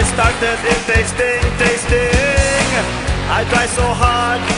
is stuck, that is tasting, tasting. I try so hard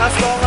That's all.